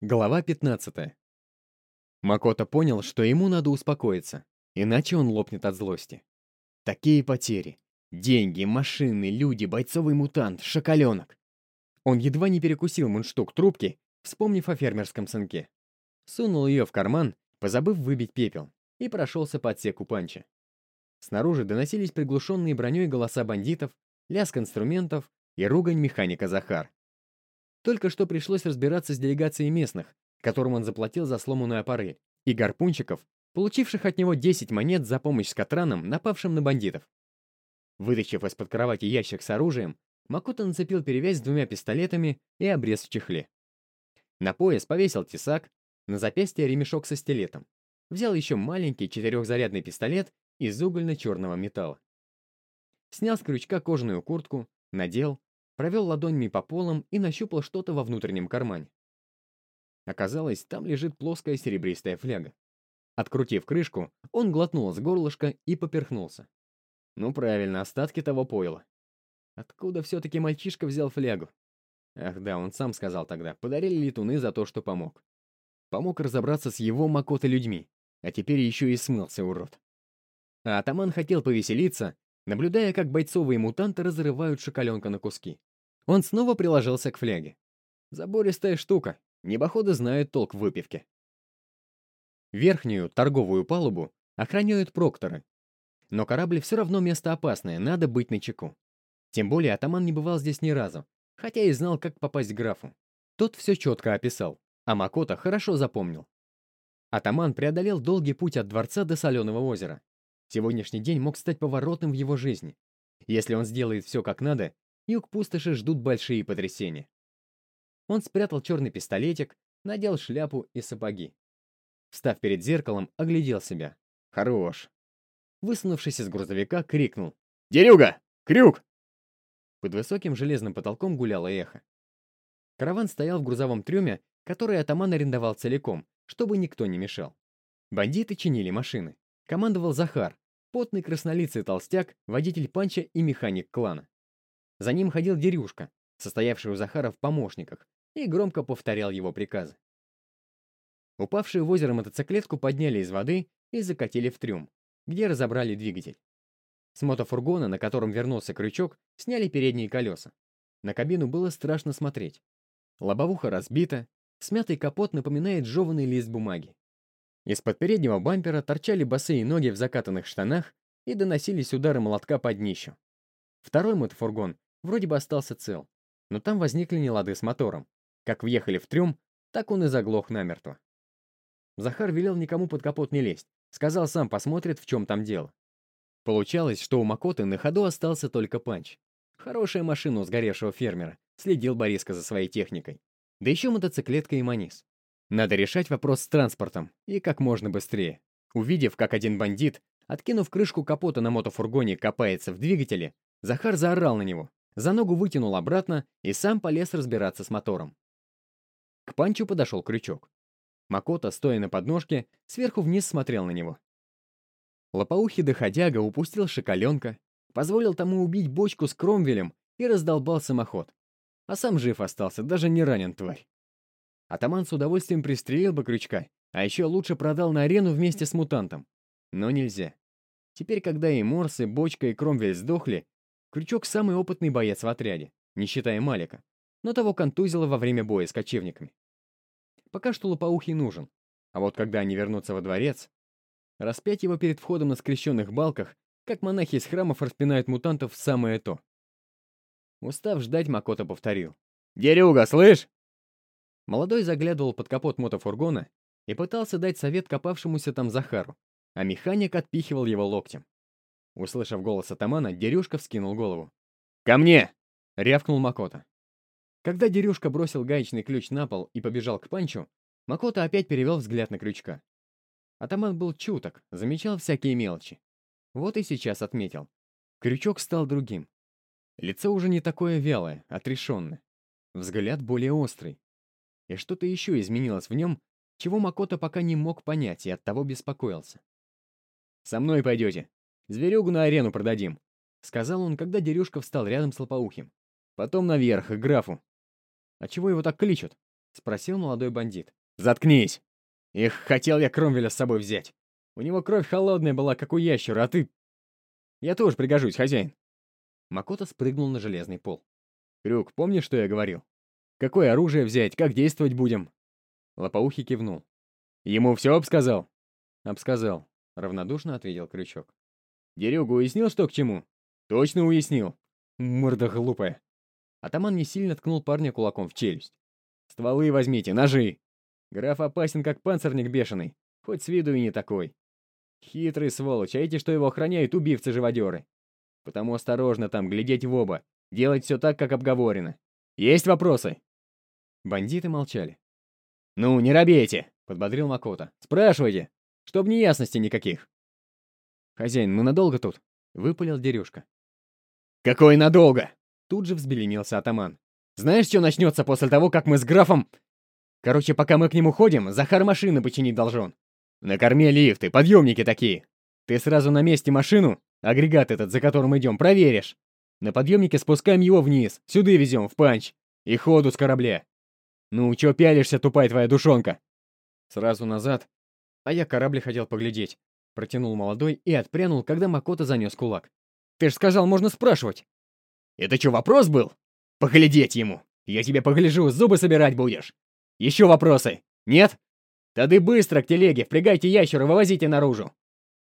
Глава 15. Макото понял, что ему надо успокоиться, иначе он лопнет от злости. Такие потери. Деньги, машины, люди, бойцовый мутант, шоколенок. Он едва не перекусил мундштук трубки, вспомнив о фермерском сынке. Сунул ее в карман, позабыв выбить пепел, и прошелся по отсеку панча. Снаружи доносились приглушенные броней голоса бандитов, лязг инструментов и ругань механика Захар. Только что пришлось разбираться с делегацией местных, которым он заплатил за сломанную аппарель, и гарпунчиков, получивших от него 10 монет за помощь с Катраном, напавшим на бандитов. Вытащив из-под кровати ящик с оружием, Макото нацепил перевязь с двумя пистолетами и обрез в чехле. На пояс повесил тесак, на запястье ремешок со стилетом. Взял еще маленький четырехзарядный пистолет из угольно-черного металла. Снял с крючка кожаную куртку, надел, провел ладонями по полам и нащупал что-то во внутреннем кармане. Оказалось, там лежит плоская серебристая фляга. Открутив крышку, он глотнул с горлышка и поперхнулся. Ну правильно, остатки того пойла. Откуда все-таки мальчишка взял флягу? Ах да, он сам сказал тогда, подарили летуны за то, что помог. Помог разобраться с его Макото людьми, а теперь еще и смылся, урод. А атаман хотел повеселиться, наблюдая, как бойцовые мутанты разрывают шоколенка на куски. Он снова приложился к фляге. Забористая штука. Небоходы знают толк в выпивке. Верхнюю, торговую палубу охраняют прокторы. Но корабль все равно место опасное, надо быть начеку. Тем более атаман не бывал здесь ни разу, хотя и знал, как попасть к графу. Тот все четко описал, а Макота хорошо запомнил. Атаман преодолел долгий путь от дворца до соленого озера. Сегодняшний день мог стать поворотным в его жизни. Если он сделает все как надо, юг пустоши ждут большие потрясения. Он спрятал черный пистолетик, надел шляпу и сапоги. Встав перед зеркалом, оглядел себя. Хорош. Высунувшись из грузовика, крикнул. «Дерюга! Крюк!» Под высоким железным потолком гуляло эхо. Караван стоял в грузовом трюме, который атаман арендовал целиком, чтобы никто не мешал. Бандиты чинили машины. Командовал Захар, потный краснолицый толстяк, водитель панча и механик клана. За ним ходил Дерюшка, состоявший у Захара в помощниках, и громко повторял его приказы. Упавшую в озеро мотоциклетку подняли из воды и закатили в трюм, где разобрали двигатель. С мотофургона, на котором вернулся крючок, сняли передние колеса. На кабину было страшно смотреть. Лобовуха разбита, смятый капот напоминает жеванный лист бумаги. Из-под переднего бампера торчали босые ноги в закатанных штанах и доносились удары молотка по днищу. Второй мотофургон Вроде бы остался цел, но там возникли нелады с мотором. Как въехали в трюм, так он и заглох намертво. Захар велел никому под капот не лезть, сказал сам посмотрит, в чем там дело. Получалось, что у Макоты на ходу остался только панч. Хорошая машина у сгоревшего фермера, следил Бориска за своей техникой. Да еще мотоциклетка и манис. Надо решать вопрос с транспортом, и как можно быстрее. Увидев, как один бандит, откинув крышку капота на мотофургоне, копается в двигателе, Захар заорал на него за ногу вытянул обратно и сам полез разбираться с мотором. К Панчу подошел крючок. Макота, стоя на подножке, сверху вниз смотрел на него. Лопоухий доходяга упустил шоколенка, позволил тому убить бочку с кромвелем и раздолбал самоход. А сам жив остался, даже не ранен, тварь. Атаман с удовольствием пристрелил бы крючка, а еще лучше продал на арену вместе с мутантом. Но нельзя. Теперь, когда и Морс, и Бочка, и Кромвель сдохли, Крючок самый опытный боец в отряде, не считая Малика, но того контузило во время боя с кочевниками. Пока что лопоухий нужен, а вот когда они вернутся во дворец, распять его перед входом на скрещенных балках, как монахи из храмов распинают мутантов в самое то. Устав ждать, Макото повторил. «Дерюга, слышь?» Молодой заглядывал под капот мотофургона и пытался дать совет копавшемуся там Захару, а механик отпихивал его локтем. Услышав голос атамана, Дерюшка вскинул голову. «Ко мне!» — рявкнул Макота. Когда Дерюшка бросил гаечный ключ на пол и побежал к Панчу, Макота опять перевел взгляд на крючка. Атаман был чуток, замечал всякие мелочи. Вот и сейчас отметил. Крючок стал другим. Лицо уже не такое вялое, отрешенное. Взгляд более острый. И что-то еще изменилось в нем, чего Макота пока не мог понять и оттого беспокоился. «Со мной пойдете», Зверюгу на арену продадим», — сказал он, когда Дерюшка встал рядом с Лопоухим. «Потом наверх, к графу». «А чего его так кличут?» — Спросил молодой бандит. Заткнись! Их хотел я Кромвеля с собой взять. У него кровь холодная была, как у ящера, а ты... Я тоже пригожусь, хозяин. Макото спрыгнул на железный пол. Крюк, помнишь, что я говорил? Какое оружие взять, как действовать будем? Лопоухий кивнул. Ему все обсказал? Обсказал, равнодушно ответил Крючок. Дерюгу уяснил, что к чему? Точно уяснил. Морда глупая. Атаман не сильно ткнул парня кулаком в челюсть. «Стволы возьмите, ножи! Граф опасен, как панцирник бешеный, хоть с виду и не такой. Хитрый сволочь, а эти, что его охраняют, убивцы-живодеры. Потому осторожно там, глядеть в оба, делать все так, как обговорено. Есть вопросы?» Бандиты молчали. «Ну, не робейте!» — подбодрил Макота. «Спрашивайте, чтоб неясностей никаких». «Хозяин, мы надолго тут?» — выпалил Дерюшка. «Какой надолго?» Тут же взбеленился атаман. «Знаешь, что начнется после того, как мы с графом...» «Короче, пока мы к нему ходим, Захар машины починить должен. На корме лифты, подъемники такие. Ты сразу на месте машину, агрегат этот, за которым идем, проверишь. На подъемнике спускаем его вниз, сюда везем, в панч. И ходу с корабля. Ну, чё пялишься, тупая твоя душонка?» Сразу назад. А я корабль хотел поглядеть. Протянул молодой и отпрянул, когда Макота занес кулак. «Ты ж сказал, можно спрашивать!» «Это что, вопрос был? Поглядеть ему! Я тебе погляжу, зубы собирать будешь! Еще вопросы? Нет? Тады быстро к телеге, впрягайте ящера, вывозите наружу!»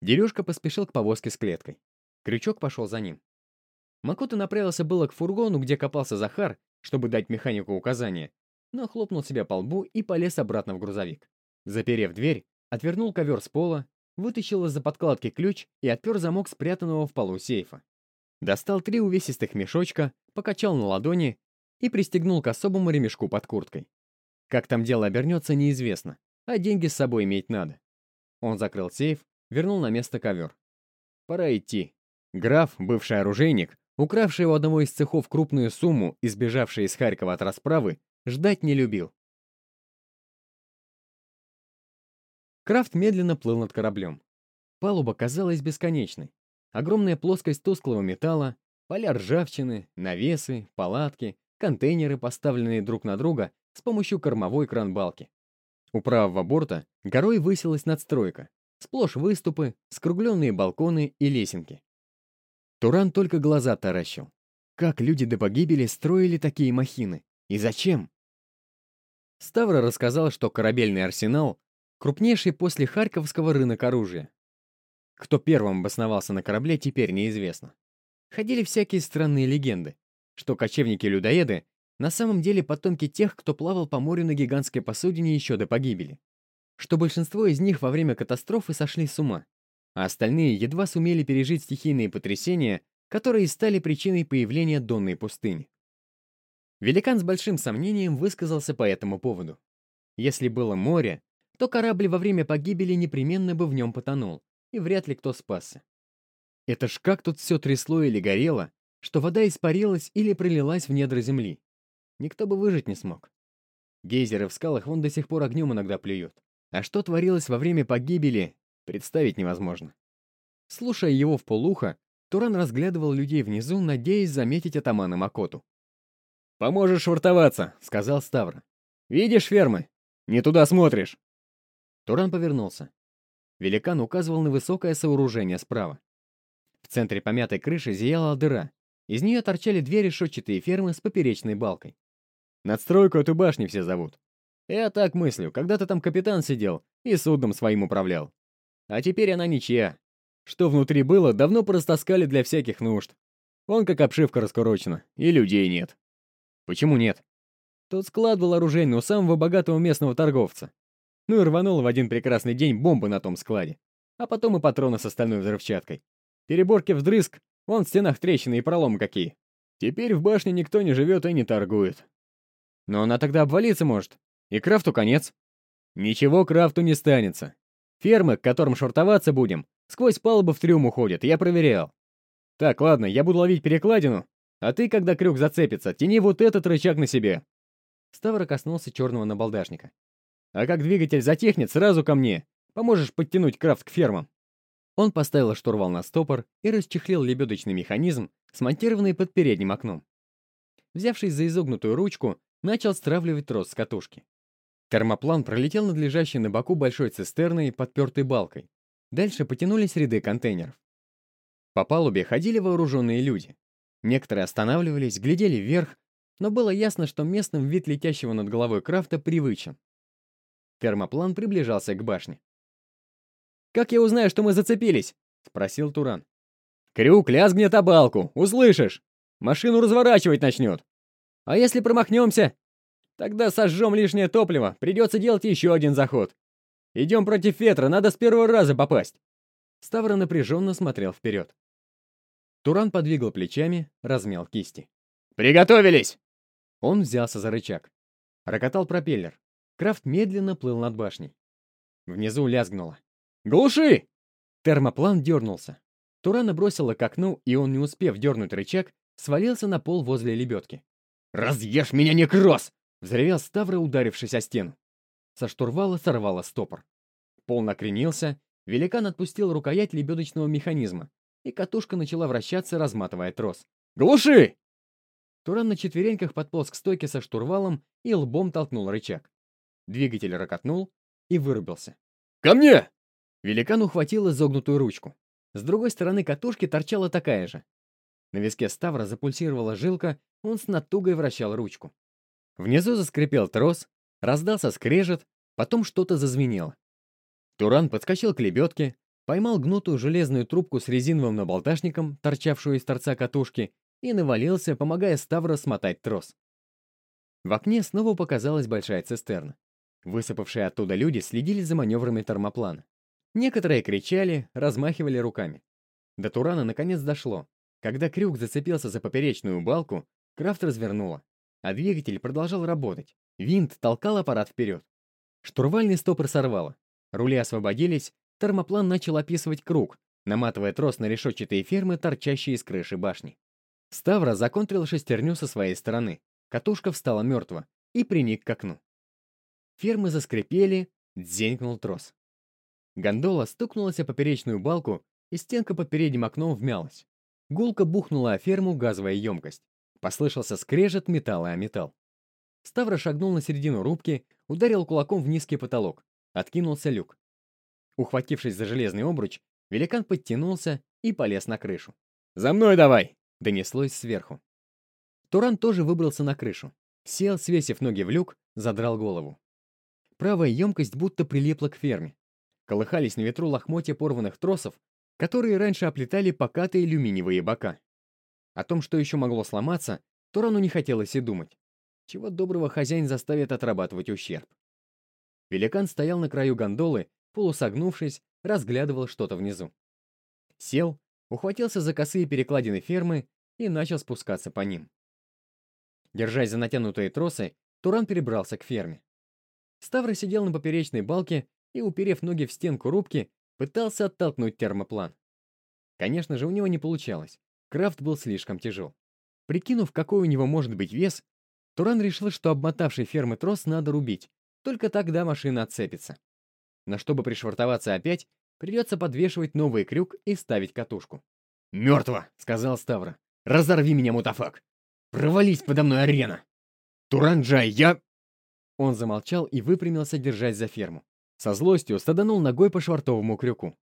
Дерюшка поспешил к повозке с клеткой. Крючок пошел за ним. Макота направился было к фургону, где копался Захар, чтобы дать механику указания, но хлопнул себя по лбу и полез обратно в грузовик. Заперев дверь, отвернул ковер с пола, вытащил из-за подкладки ключ и отпер замок спрятанного в полу сейфа. Достал три увесистых мешочка, покачал на ладони и пристегнул к особому ремешку под курткой. Как там дело обернется, неизвестно, а деньги с собой иметь надо. Он закрыл сейф, вернул на место ковер. Пора идти. Граф, бывший оружейник, укравший у одного из цехов крупную сумму и сбежавший из Харькова от расправы, ждать не любил. Крафт медленно плыл над кораблем. Палуба казалась бесконечной. Огромная плоскость тусклого металла, поля ржавчины, навесы, палатки, контейнеры, поставленные друг на друга с помощью кормовой кран-балки. У правого борта горой высилась надстройка, сплошь выступы, скругленные балконы и лесенки. Туран только глаза таращил. Как люди до погибели строили такие махины? И зачем? Ставра рассказал, что корабельный арсенал — крупнейший после Харьковского рынок оружия. Кто первым обосновался на корабле, теперь неизвестно. Ходили всякие странные легенды, что кочевники-людоеды на самом деле потомки тех, кто плавал по морю на гигантской посудине еще до погибели. Что большинство из них во время катастрофы сошли с ума, а остальные едва сумели пережить стихийные потрясения, которые стали причиной появления Донной пустыни. Великан с большим сомнением высказался по этому поводу. Если было море, то корабль во время погибели непременно бы в нем потонул, и вряд ли кто спасся. Это ж как тут все трясло или горело, что вода испарилась или пролилась в недра земли. Никто бы выжить не смог. Гейзеры в скалах вон до сих пор огнем иногда плюют. А что творилось во время погибели, представить невозможно. Слушая его в полухо, Туран разглядывал людей внизу, надеясь заметить атамана Макоту. «Поможешь швартоваться», — сказал Ставра. «Видишь фермы? Не туда смотришь». Туран повернулся. Великан указывал на высокое сооружение справа. В центре помятой крыши зияла дыра. Из нее торчали две решетчатые фермы с поперечной балкой. Надстройку эту башни все зовут. Я так мыслю, когда-то там капитан сидел и судном своим управлял. А теперь она ничья. Что внутри было, давно порастаскали для всяких нужд. Вон как обшивка раскурочена, и людей нет. Почему нет? Тот склад был оружейный у самого богатого местного торговца. Ну и рванула в один прекрасный день бомба на том складе. А потом и патроны с остальной взрывчаткой. Переборки вдрызг, вон в стенах трещины и проломы какие. Теперь в башне никто не живет и не торгует. Но она тогда обвалиться может. И крафту конец. Ничего крафту не станется. Фермы, к которым шортоваться будем, сквозь палубы в трюм уходят, я проверял. Так, ладно, я буду ловить перекладину, а ты, когда крюк зацепится, тяни вот этот рычаг на себе. Ставра коснулся черного набалдашника. А как двигатель затихнет, сразу ко мне. Поможешь подтянуть крафт к фермам. Он поставил штурвал на стопор и расчехлил лебедочный механизм, смонтированный под передним окном. Взявшись за изогнутую ручку, начал стравливать трос с катушки. Термоплан пролетел над лежащей на боку большой цистерной, подпертой балкой. Дальше потянулись ряды контейнеров. По палубе ходили вооруженные люди. Некоторые останавливались, глядели вверх, но было ясно, что местным вид летящего над головой крафта привычен. Термоплан приближался к башне. «Как я узнаю, что мы зацепились?» — спросил Туран. «Крюк лязгнет о балку, услышишь! Машину разворачивать начнет! А если промахнемся? Тогда сожжем лишнее топливо, придется делать еще один заход. Идем против ветра, надо с первого раза попасть!» Ставра напряженно смотрел вперед. Туран подвигал плечами, размял кисти. «Приготовились!» Он взялся за рычаг. Рокотал пропеллер. Крафт медленно плыл над башней. Внизу лязгнуло. «Глуши!» Термоплан дернулся. Турана бросила к окну, и он, не успев дернуть рычаг, свалился на пол возле лебедки. «Разъешь меня, некроз!» — взревел Ставра, ударившись о стену. Со штурвала сорвало стопор. Пол накренился, великан отпустил рукоять лебедочного механизма, и катушка начала вращаться, разматывая трос. «Глуши!» Туран на четвереньках подполз к стойке со штурвалом и лбом толкнул рычаг. Двигатель рокотнул и вырубился. «Ко мне!» Великан ухватил изогнутую ручку. С другой стороны катушки торчала такая же. На виске Ставра запульсировала жилка, он с натугой вращал ручку. Внизу заскрипел трос, раздался скрежет, потом что-то зазвенело. Туран подскочил к лебедке, поймал гнутую железную трубку с резиновым набалдашником, торчавшую из торца катушки, и навалился, помогая Ставра смотать трос. В окне снова показалась большая цистерна. Высыпавшие оттуда люди следили за маневрами термоплана. Некоторые кричали, размахивали руками. До Турана наконец дошло. Когда крюк зацепился за поперечную балку, Крафт развернула, а двигатель продолжал работать. Винт толкал аппарат вперед. Штурвальный стопор сорвало. Рули освободились, термоплан начал описывать круг, наматывая трос на решетчатые фермы, торчащие из крыши башни. Ставра законтрил шестерню со своей стороны. Катушка встала мертво и приник к окну. Фермы заскрипели, дзенькнул трос. Гондола стукнулась о поперечную балку, и стенка под передним окном вмялась. Гулка бухнула о ферму газовая емкость. Послышался скрежет металла о металл. Ставра шагнул на середину рубки, ударил кулаком в низкий потолок. Откинулся люк. Ухватившись за железный обруч, великан подтянулся и полез на крышу. «За мной давай!» — донеслось сверху. Туран тоже выбрался на крышу. Сел, свесив ноги в люк, задрал голову. Правая емкость будто прилипла к ферме. Колыхались на ветру лохмотья порванных тросов, которые раньше оплетали покатые алюминиевые бока. О том, что еще могло сломаться, Турану не хотелось и думать. Чего доброго хозяин заставит отрабатывать ущерб. Великан стоял на краю гондолы, полусогнувшись, разглядывал что-то внизу. Сел, ухватился за косые перекладины фермы и начал спускаться по ним. Держась за натянутые тросы, Туран перебрался к ферме. Ставра сидел на поперечной балке и, уперев ноги в стенку рубки, пытался оттолкнуть термоплан. Конечно же, у него не получалось. Крафт был слишком тяжел. Прикинув, какой у него может быть вес, Туран решил, что обмотавший фермы трос надо рубить, только тогда машина отцепится. Но чтобы пришвартоваться опять, придется подвешивать новый крюк и ставить катушку. «Мертво!» — сказал Ставра. «Разорви меня, мутафак! Провались подо мной арена! Туранджай, я...» Он замолчал и выпрямился, держась за ферму. Со злостью стаданул ногой по швартовому крюку.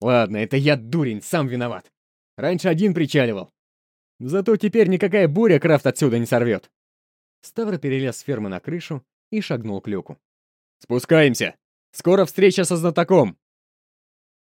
«Ладно, это я, дурень, сам виноват. Раньше один причаливал. Зато теперь никакая буря крафт отсюда не сорвет». Ставра перелез с фермы на крышу и шагнул к люку. «Спускаемся! Скоро встреча со знатоком!»